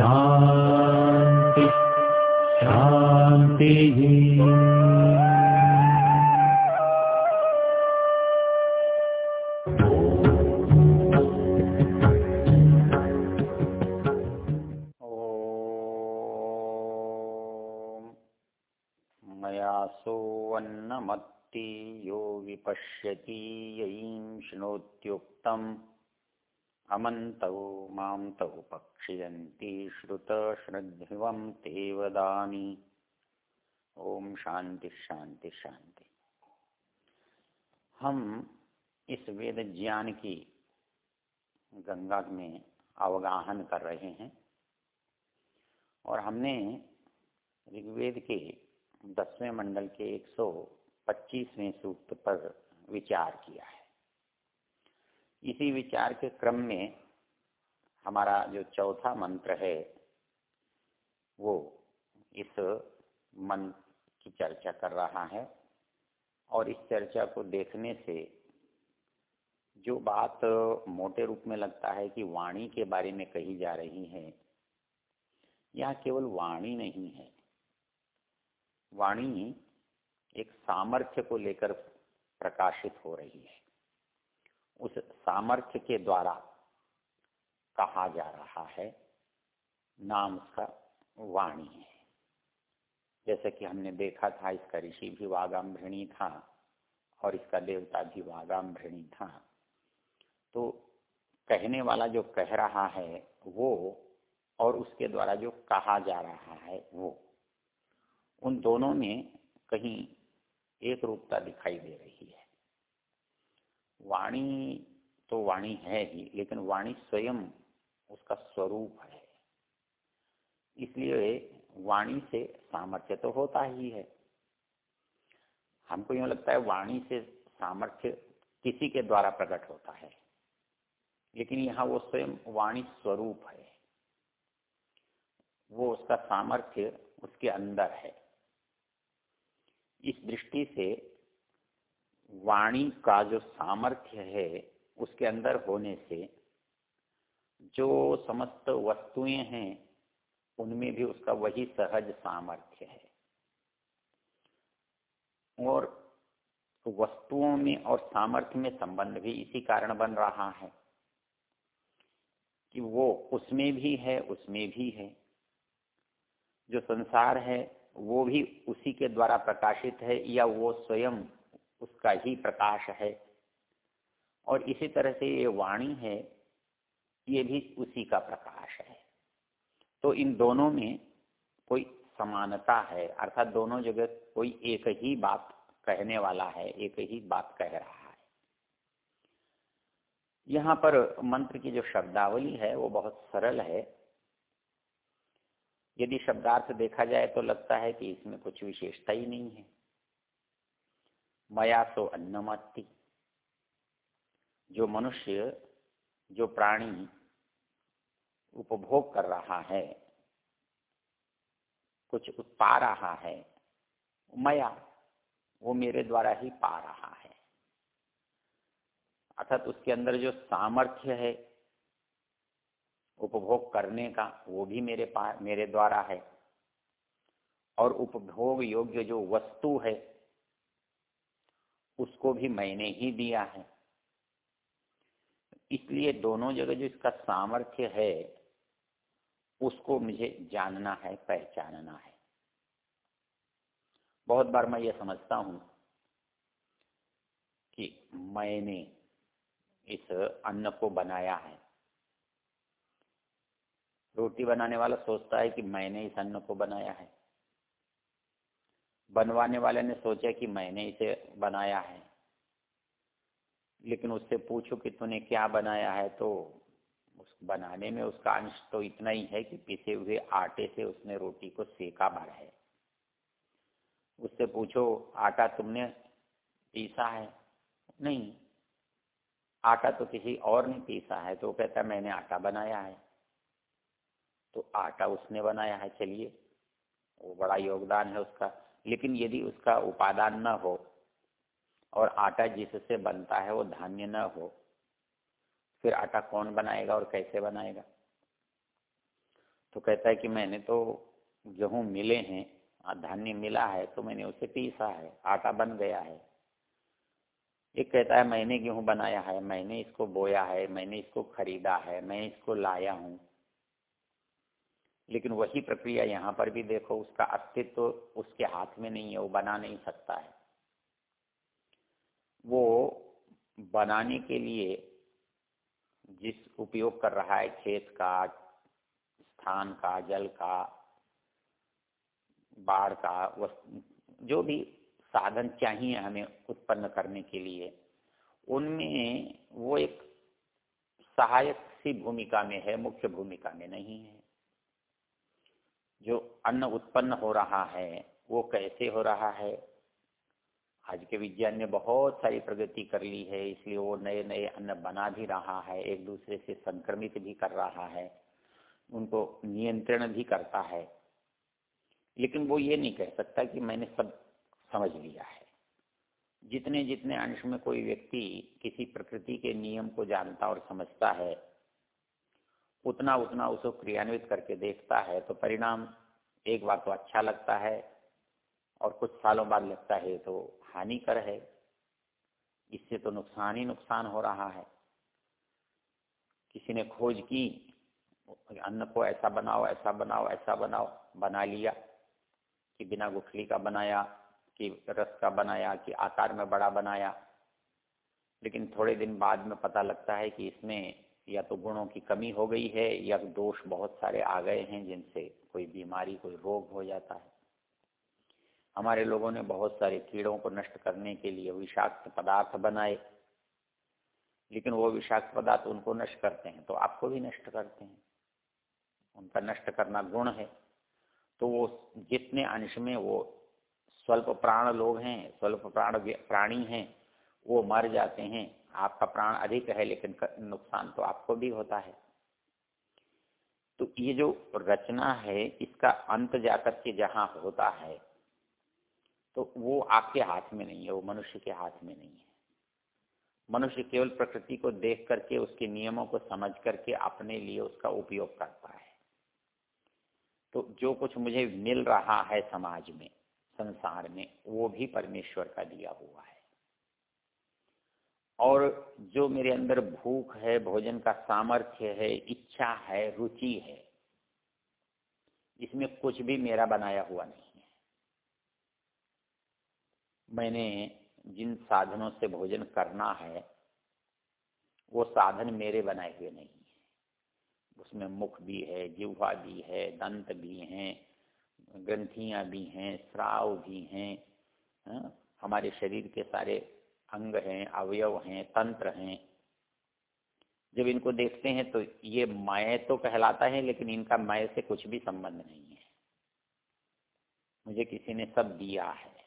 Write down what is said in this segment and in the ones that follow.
शान्ति शान्तिः। सोऽन्नमत्ति यो विपश्यति ययीं शृणोत्युक्तम् अमन्तौ माँ तौ पक्षयन्ति श्रुतश्रद्धिवं ते ओम शांति शांति शांति। हम इस वेद ज्ञान की गंगा में अवगाहन कर रहे हैं और हमने ऋग्वेद के दसवें मंडल के 125वें सूक्त पर विचार किया है। इसी विचार के क्रम में हमारा जो चौथा मंत्र है, वो इस मन की चर्चा कर रहा है। और इस चर्चा को देखने से जो बात मोटे रूप में लगता है कि वाणी के बारे में कही जा रही है, यह केवल वाणी नहीं है। वाणी एक सामर्थ्य को लेकर प्रकाशित हो रही है। उस सामर्थ्य के द्वारा कहा जा रहा है। नाम उसका वाणी है। जैसे कि हमने देखा था, इसका ऋषि भी वागाम्भृणी था और इसका देवता भी वागाम्भृणी था। तो कहने वाला जो कह रहा है वो और उसके द्वारा जो कहा जा रहा है वो, उन दोनों में कहीं एक रूपता दिखाई दे रही है। वाणी तो वाणी है ही, लेकिन वाणी स्वयं उसका स्वरूप है। इसलिए वाणी से सामर्थ्य तो होता ही है। हमको यूँ लगता है वाणी से सामर्थ्य किसी के द्वारा प्रकट होता है, लेकिन यहाँ वो स्वयं वाणी स्वरूप है। वो उसका सामर्थ्य उसके अंदर है। इस दृष्टि से वाणी का जो सामर्थ्य है, उसके अंदर होने से जो समस्त वस्तुएँ हैं, उनमें भी उसका वही सहज सामर्थ्य है। और वस्तुओं में और सामर्थ्य में संबंध भी इसी कारण बन रहा है कि वो उसमें भी है, उसमें भी है। जो संसार है, वो भी उसी के द्वारा प्रकाशित है या वो स्वयं उसका ही प्रकाश है। और इसी तरह से ये वाणी है, ये भी उसी का प्रकाश है। तो इन दोनों में कोई समानता है, अर्थात दोनों जगह कोई एक ही बात कहने वाला है, एक ही बात कह रहा है। यहाँ पर मंत्र की जो शब्दावली है, वो बहुत सरल है। यदि शब्दार्थ देखा जाए तो लगता है कि इसमें कुछ विशेषता ही नहीं है। मया सो अन्नमत्ति। जो मनुष्य, जो प्राणी उपभोग कर रहा है, कुछ पा रहा है, मया वो मेरे द्वारा ही पा रहा है। अर्थात उसके अंदर जो सामर्थ्य है उपभोग करने का, वो भी मेरे पा, मेरे द्वारा है। और उपभोग योग्य जो वस्तु है उसको भी मैंने ही दिया है। इसलिए दोनों जगह जो इसका सामर्थ्य है, उसको मुझे जानना है, पहचानना है। बहुत बार मैं ये समझता हूँ कि मैंने इस अन्न को बनाया है। रोटी बनाने वाला सोचता है कि मैंने इस अन्न को बनाया है। बनवाने वाले ने सोचा कि मैंने इसे बनाया है। लेकिन उससे पूछो कि तूने क्या बनाया है? तो उस बनाने में उसका अंश तो इतना ही है कि पिसे हुए आटे से उसने रोटी को सेका भर है। उससे पूछो, आटा तुमने पीसा है? नहीं। आटा तो किसी और ने पीसा है तो कहता मैंने आटा बनाया है। तो आटा उसने बनाया है, चलिए। वो बड़ा योगदान है उसका। लेकिन यदि उसका उपादान न हो और आटा जिससे बनता है वो धान्य न हो, फिर आटा कौन बनाएगा और कैसे बनाएगा? तो कहता है कि मैंने तो गेहूँ मिले हैं धान्य मिला है तो मैंने उसे पीसा है, आटा बन गया है। एक कहता है, मैंने गेहूँ बनाया है, मैंने इसको बोया है, मैंने इसको खरीदा है, मैं इसको लाया हूँ। लेकिन वही प्रक्रिया यहाँ पर भी देखो, उसका अस्तित्व तो उसके हाथ में नहीं है, वो बना नहीं सकता है। वो बनाने के लिए जिस उपयोग कर रहा है, खेत का, स्थान का, जल का, बाढ़ का जो भी साधन चाहिए हमें उत्पन्न करने के लिए, उनमें वो एक सहायक सी भूमिका में है, मुख्य भूमिका में नहीं है। जो अन्न उत्पन्न हो रहा है, वो कैसे हो रहा है? आज के विज्ञान ने बहुत सारी प्रगति कर ली है, इसलिए वो नए नए अन्न बना भी रहा है एक दूसरे से संक्रमित भी कर रहा है, उनको नियंत्रण भी करता है। लेकिन वो ये नहीं कह सकता कि मैंने सब समझ लिया है। जितने जितने अंश में कोई व्यक्ति किसी प्रकृति के नियम को जानता और समझता है उतना उतना उसको क्रियान्वित करके देखता है तो परिणाम एक बार तो अच्छा लगता है और कुछ सालों बाद लगता है तो हानिकर है। इससे तो नुकसान ही नुकसान हो रहा है। किसी ने खोज की, अन्न को ऐसा बनाओ ऐसा बनाओ ऐसा बनाओ, बना लिया कि बिना गुठली का बनाया, कि रस का बनाया, कि आकार में बड़ा बनाया। लेकिन थोड़े दिन बाद में पता लगता है कि इसमें या तो गुणों की कमी हो गई है, या दोष बहुत सारे आ गए हैं जिनसे कोई बीमारी, कोई रोग हो जाता है। हमारे लोगों ने बहुत सारे कीड़ों को नष्ट करने के लिए विषाक्त पदार्थ बनाए, लेकिन वो विषाक्त पदार्थ उनको नष्ट करते हैं तो आपको भी नष्ट करते हैं। उनका नष्ट करना गुण है। तो वो जितने अंश में वो स्वल्प प्राण लोग हैं, स्वल्प प्राण प्राणी हैं, वो मर जाते हैं। आपका प्राण अधिक है, लेकिन नुकसान तो आपको भी होता है। तो ये जो रचना है, इसका अंत जाकर के जहाँ होता है तो वो आपके हाथ में नहीं है, वो मनुष्य के हाथ में नहीं है। मनुष्य केवल प्रकृति को देख करके, उसके नियमों को समझ करके अपने लिए उसका उपयोग करता है। तो जो कुछ मुझे मिल रहा है समाज में, संसार में, वो भी परमेश्वर का दिया हुआ है। और जो मेरे अंदर भूख है, भोजन का सामर्थ्य है, इच्छा है, रुचि है, इसमें कुछ भी मेरा बनाया हुआ नहीं है मैंने जिन साधनों से भोजन करना है, वो साधन मेरे बनाए हुए नहीं है उसमें मुख भी है, जिह्वा भी है, दंत भी हैं, ग्रंथियाँ भी हैं श्राव भी हैं हाँ? हमारे शरीर के सारे अंग हैं, अवयव हैं, तंत्र हैं। जब इनको देखते हैं तो ये मय तो कहलाता है, लेकिन इनका मय से कुछ भी संबंध नहीं है। मुझे किसी ने सब दिया है।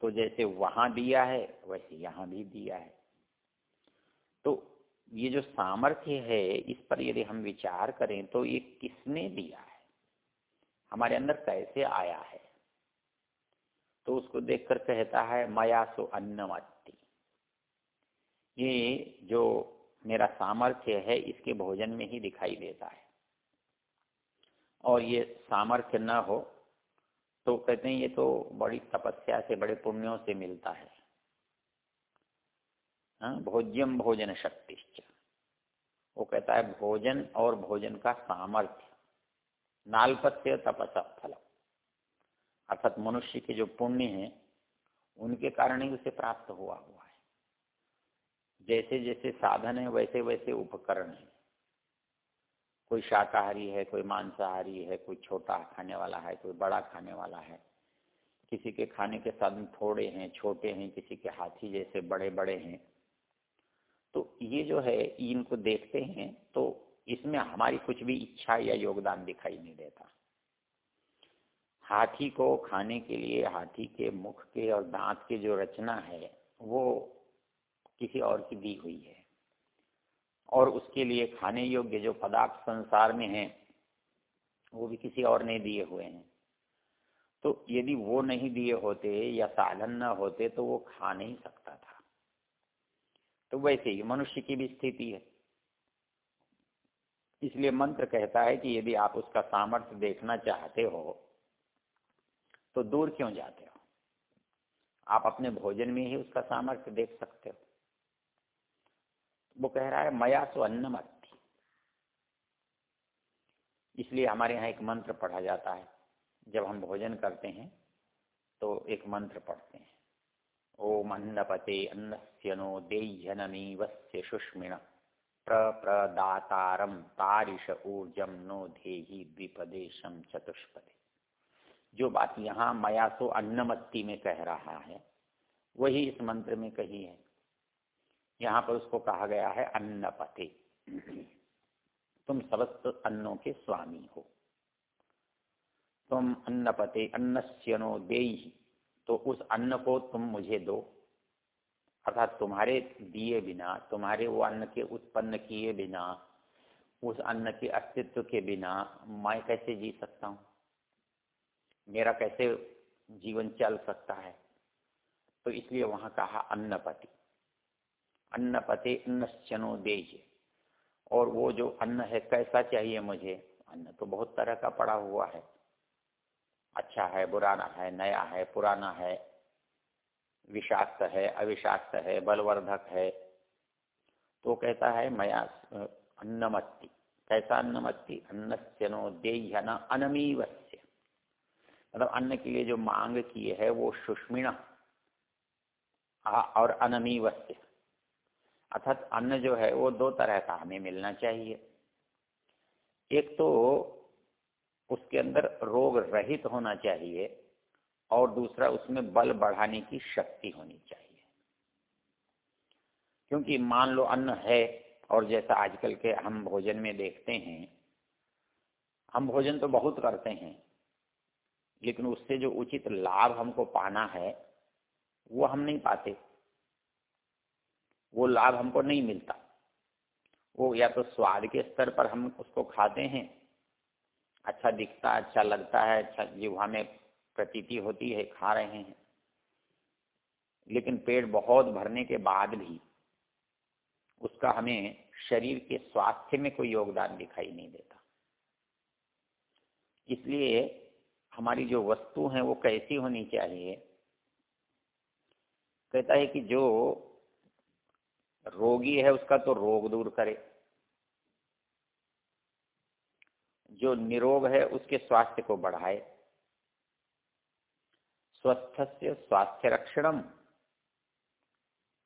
तो जैसे वहाँ दिया है, वैसे यहाँ भी दिया है। तो ये जो सामर्थ्य है, इस पर यदि हम विचार करें तो ये किसने दिया है? हमारे अंदर कैसे आया है? तो उसको देखकर कहता है, मया सो अन्नवत्ती ये जो मेरा सामर्थ्य है, इसके भोजन में ही दिखाई देता है। और ये सामर्थ्य न हो तो कहते हैं ये तो बड़ी तपस्या से, बड़े पुण्यों से मिलता है। हाँ भोज्यम भोजन शक्ति वो कहता है भोजन और भोजन का सामर्थ्य, नालपत्य तपस फल अर्थात मनुष्य के जो पुण्य हैं, उनके कारण ही उसे प्राप्त हुआ हुआ है। जैसे जैसे साधन है वैसे वैसे उपकरण है। कोई शाकाहारी है, कोई मांसाहारी है, कोई छोटा खाने वाला है, कोई बड़ा खाने वाला है। किसी के खाने के साधन थोड़े हैं, छोटे हैं, किसी के हाथी जैसे बड़े बड़े हैं। तो ये जो है, इनको देखते हैं तो इसमें हमारी कुछ भी इच्छा या योगदान दिखाई नहीं देता। हाथी को खाने के लिए, हाथी के मुख के और दांत के जो रचना है, वो किसी और की दी हुई है। और उसके लिए खाने योग्य जो पदार्थ संसार में हैं, वो भी किसी और ने दिए हुए हैं। तो यदि वो नहीं दिए होते या साधन न होते तो वो खा नहीं सकता था। तो वैसे ही मनुष्य की भी स्थिति है। इसलिए मंत्र कहता है कि यदि आप उसका सामर्थ्य देखना चाहते हो तो दूर क्यों जाते हो? आप अपने भोजन में ही उसका सामर्थ्य देख सकते हो। वो कह रहा है, मया सो अन्नमत्ति इसलिए हमारे यहाँ एक मंत्र पढ़ा जाता है। जब हम भोजन करते हैं तो एक मंत्र पढ़ते हैं। ओम अन्नपते अन्नस्यनो देह्यनमीवस्य सुष्मिण प्रप्रदातारम तारिश ऊर्जम नो धेहि द्विपदेशम चतुष्पदे। जो बात यहाँ मयासो अन्नमत्ति में कह रहा है, वही इस मंत्र में कही है। यहाँ पर उसको कहा गया है अन्नपते तुम समस्त अन्नों के स्वामी हो। तुम अन्नपते अन्नस्यनो दे तो उस अन्न को तुम मुझे दो। अर्थात तुम्हारे दिए बिना, तुम्हारे वो अन्न के उत्पन्न किए बिना, उस अन्न के अस्तित्व के बिना मैं कैसे जी सकता हूँ? मेरा कैसे जीवन चल सकता है? तो इसलिए वहाँ कहा अन्नपति अन्नपति अन्नश्चनो देय और वो जो अन्न है, कैसा चाहिए मुझे? अन्न तो बहुत तरह का पड़ा हुआ है। अच्छा है बुराना है, नया है, पुराना है, विषाक्त है, अविषाक्त है, बलवर्धक है। तो कहता है, मया अन्नमत्ति। कैसा अन्नमत्ति? अन्नस्यनो देय न अनमीवस्य। मतलब अन्न के लिए जो मांग किए है, वो सुष्मिणा और अनमीवस्य। अर्थात अन्न जो है वो दो तरह का हमें मिलना चाहिए। एक तो उसके अंदर रोग रहित होना चाहिए और दूसरा उसमें बल बढ़ाने की शक्ति होनी चाहिए। क्योंकि मान लो अन्न है और जैसा आजकल के हम भोजन में देखते हैं, हम भोजन तो बहुत करते हैं, लेकिन उससे जो उचित लाभ हमको पाना है, वो हम नहीं पाते। वो लाभ हमको नहीं मिलता। वो या तो स्वाद के स्तर पर हम उसको खाते हैं। अच्छा दिखता अच्छा लगता है अच्छा जिह्वा में प्रतीति होती है, खा रहे हैं। लेकिन पेट बहुत भरने के बाद भी उसका हमें शरीर के स्वास्थ्य में कोई योगदान दिखाई नहीं देता। इसलिए हमारी जो वस्तु है वो कैसी होनी चाहिए? कहता है कि जो रोगी है उसका तो रोग दूर करे। जो निरोग है उसके स्वास्थ्य को बढ़ाए। स्वस्थ से स्वास्थ्य रक्षणम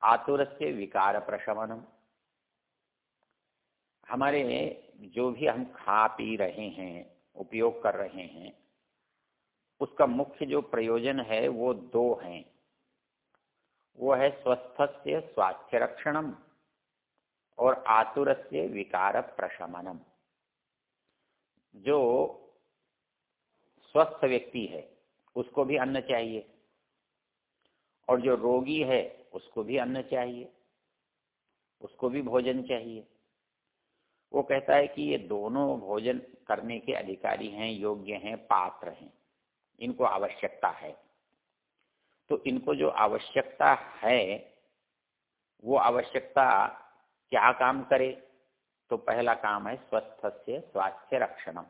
आतुर से विकार प्रशमनम हमारे जो भी हम खा पी रहे हैं, उपयोग कर रहे हैं, उसका मुख्य जो प्रयोजन है वो दो हैं। वो है स्वस्थ से स्वास्थ्य रक्षणम और आतुर से विकार प्रशमनम जो स्वस्थ व्यक्ति है, उसको भी अन्न चाहिए। और जो रोगी है, उसको भी अन्न चाहिए। उसको भी भोजन चाहिए। वो कहता है कि ये दोनों भोजन करने के अधिकारी हैं, योग्य हैं, पात्र हैं। इनको आवश्यकता है। तो इनको जो आवश्यकता है, वो आवश्यकता क्या काम करे? तो पहला काम है स्वस्थ से स्वास्थ्य रक्षणम।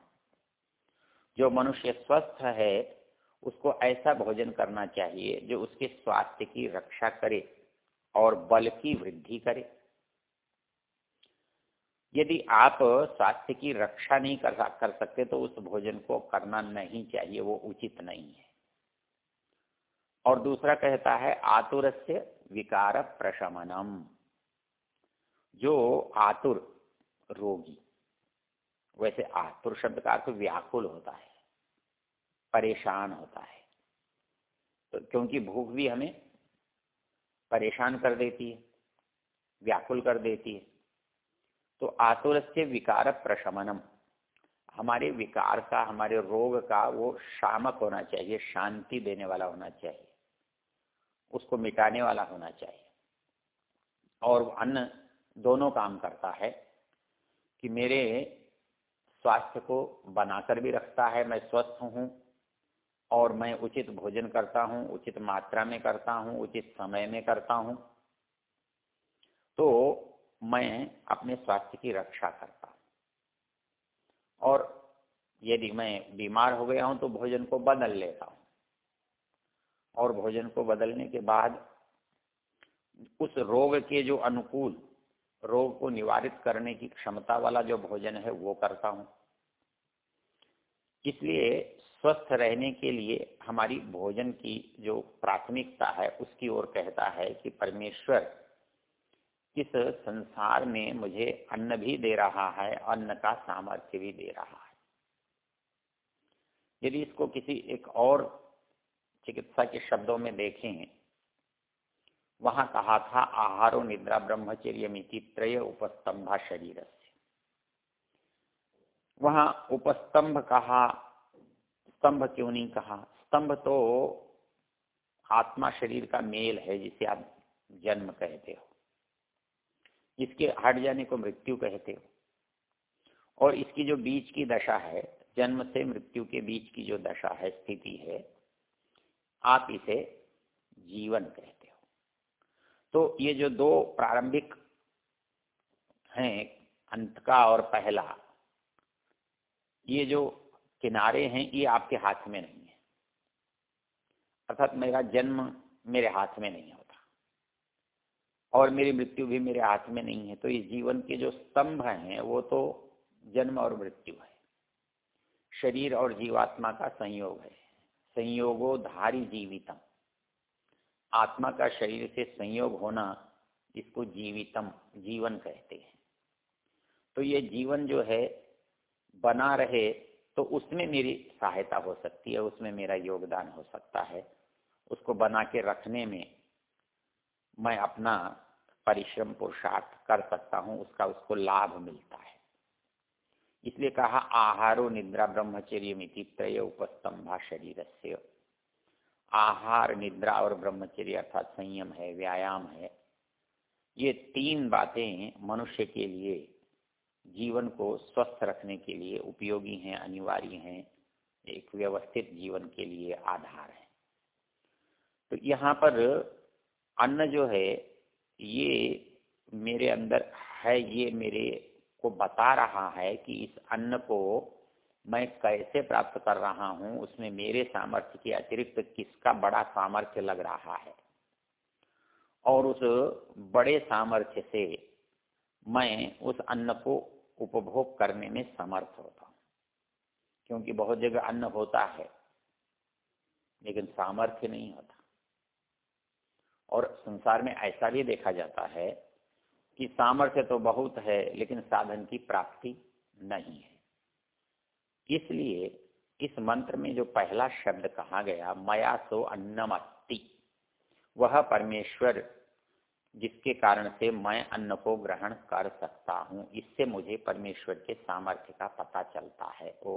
जो मनुष्य स्वस्थ है, उसको ऐसा भोजन करना चाहिए जो उसके स्वास्थ्य की रक्षा करे और बल की वृद्धि करे। यदि आप स्वास्थ्य की रक्षा नहीं कर कर सकते तो उस भोजन को करना नहीं चाहिए, वो उचित नहीं है। और दूसरा कहता है आतुर से विकार प्रशमनम, जो आतुर रोगी, वैसे आतुर शब्द का अर्थ व्याकुल होता है, परेशान होता है। तो क्योंकि भूख भी हमें परेशान कर देती है, व्याकुल कर देती है तो आतुर से विकार प्रशमनम, हमारे विकार का, हमारे रोग का वो शामक होना चाहिए, शांति देने वाला होना चाहिए। उसको मिटाने वाला होना चाहिए। और अन्न दोनों काम करता है कि मेरे स्वास्थ्य को बनाकर भी रखता है, मैं स्वस्थ हूँ और मैं उचित भोजन करता हूँ, उचित मात्रा में करता हूँ, उचित समय में करता हूँ। तो मैं अपने स्वास्थ्य की रक्षा करता हूँ। और यदि मैं बीमार हो गया हूँ तो भोजन को बदल लेता हूँ। और भोजन को बदलने के बाद उस रोग के जो अनुकूल, रोग को निवारित करने की क्षमता वाला जो भोजन है, वो करता हूँ। इसलिए स्वस्थ रहने के लिए हमारी भोजन की जो प्राथमिकता है, उसकी ओर कहता है कि परमेश्वर, इस संसार में मुझे अन्न भी दे रहा है, अन्न का सामर्थ्य भी दे रहा है। यदि इसको किसी एक और चिकित्सा के शब्दों में देखें। वहाँ कहा था, आहारो निद्रा ब्रह्मचर्य मिति त्रय उपस्तंभा शरीर से वहाँ उपस्तंभ कहा, स्तंभ क्यों नहीं कहा? स्तंभ तो आत्मा शरीर का मेल है जिसे आप जन्म कहते हो। इसके हट जाने को मृत्यु कहते हो। और इसकी जो बीच की दशा है, जन्म से मृत्यु के बीच की जो दशा है, स्थिति है आप इसे जीवन कहते हो। तो ये जो दो प्रारंभिक हैं, अंत का और पहला, ये जो किनारे हैं, ये आपके हाथ में नहीं है। अर्थात मेरा जन्म मेरे हाथ में नहीं होता और मेरी मृत्यु भी मेरे हाथ में नहीं है। तो इस जीवन के जो स्तंभ हैं, वो तो जन्म और मृत्यु है। शरीर और जीवात्मा का संयोग है। संयोगो धारी जीवितम। आत्मा का शरीर से संयोग होना इसको जीवितम, जीवन कहते हैं। तो ये जीवन जो है, बना रहे तो उसमें मेरी सहायता हो सकती है, उसमें मेरा योगदान हो सकता है। उसको बना के रखने में मैं अपना परिश्रम पुरुषार्थ कर सकता हूँ, उसका उसको लाभ मिलता है। इसलिए कहा, आहारो निद्रा ब्रह्मचर्य मिति त्रय उपस्तंभा शरीर से आहार, निद्रा और ब्रह्मचर्य अर्थात संयम है, व्यायाम है, ये तीन बातें मनुष्य के लिए, जीवन को स्वस्थ रखने के लिए उपयोगी हैं, अनिवार्य हैं, एक व्यवस्थित जीवन के लिए आधार है। तो यहाँ पर अन्न जो है, ये मेरे अंदर है, ये मेरे को बता रहा है कि इस अन्न को मैं कैसे प्राप्त कर रहा हूँ, उसमें मेरे सामर्थ्य के अतिरिक्त किसका बड़ा सामर्थ्य लग रहा है? और उस बड़े सामर्थ्य से मैं उस अन्न को उपभोग करने में समर्थ होता हूँ। क्योंकि बहुत जगह अन्न होता है, लेकिन सामर्थ्य नहीं होता। और संसार में ऐसा भी देखा जाता है कि सामर्थ्य तो बहुत है, लेकिन साधन की प्राप्ति नहीं है। इसलिए इस मंत्र में जो पहला शब्द कहा गया, मया सो अन्नमस्ति वह परमेश्वर जिसके कारण से मैं अन्न को ग्रहण कर सकता हूँ, इससे मुझे परमेश्वर के सामर्थ्य का पता चलता है। ओ